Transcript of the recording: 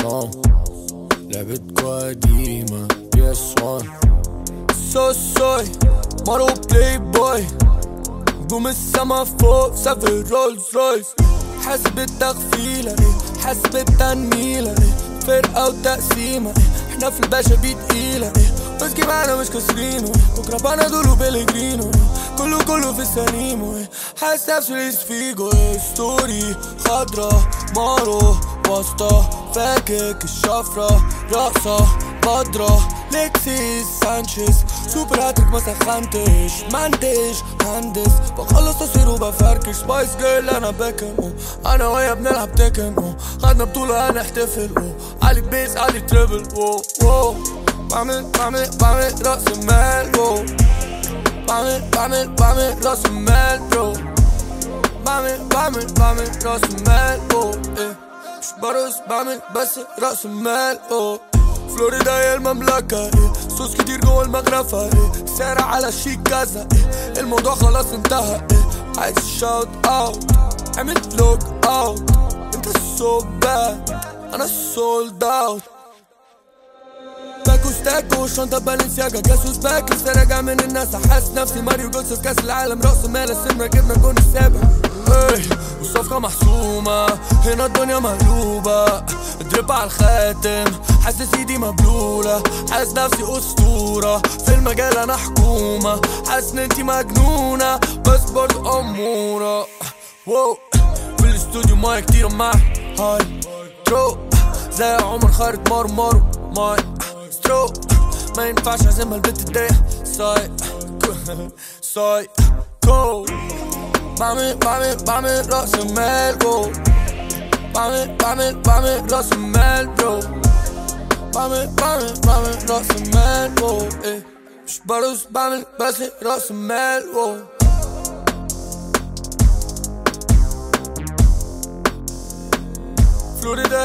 خصام لعبتكوا قديمة بي اس وان سو سوي مارو بلاي بوي نجوم السما فوق سافر رولز رويس حاسب التغفيلة حاسب التنميلة. فرقة وتقسيمة إحنا في الباشا بيه تقيلة ويسكي معانا مش كاسرينه إيه بكرة بنادول وبيلجرينو إيه كله كله في السليم حاسس نفسي ليس فيجو story خضرا مارو واسطة. فاكك الشفرة رقصة بدرة أليكسيس سانشيز super hat-trick ما سخنتش. منتج هندس بخلص تصوير وبفركش. Spice Girl أنا بيكهام. أنا ويا بنلعب Tekken. خدنا بطولة هنحتفل. على bass على treble. بعمل بعمل بعمل رأس المال. بعمل بعمل بعمل رأس المال. bro بعمل بعمل بعمل رأس المال. wow إيه. مش برقص بعمل بس رأس المال wow فلوريدا هي المملكة إيه صوص كتير جوه المغرفة إيه سارع على الشيك كذا إيه الموضوع خلاص انتهى إيه عايز shout out عملت lock out انت so bad أنا sold out باكو ستاكو شنطة Balenciaga جاسوس back لسه راجع من الناس حاسس نفسي ماريو جوتس في كاس العالم رأس مال السمرة جبنا الجون السابع إيه والصفقة محسومة. هنا الدنيا مقلوبة. drip على الخاتم. حاسس إيدي مبلولة. حاسس نفسي أسطورة. في المجال أنا حكومة. حاسس إن أنتي مجنونة. بس برضه أمورة. wow. في الاستوديو ماي كتير. مع هاي. ترو زي عمر خارج مارو ماي. سترو ما ينفعش أعزمها البت تضايق ساي. ساي. كو. بعمل بعمل بعمل رأس المال جو بعمل بعمل بعمل رأس المال برو بعمل بعمل بعمل رأس المال جو إيه مش برقص بعمل بس رأس المال جو فلوريدا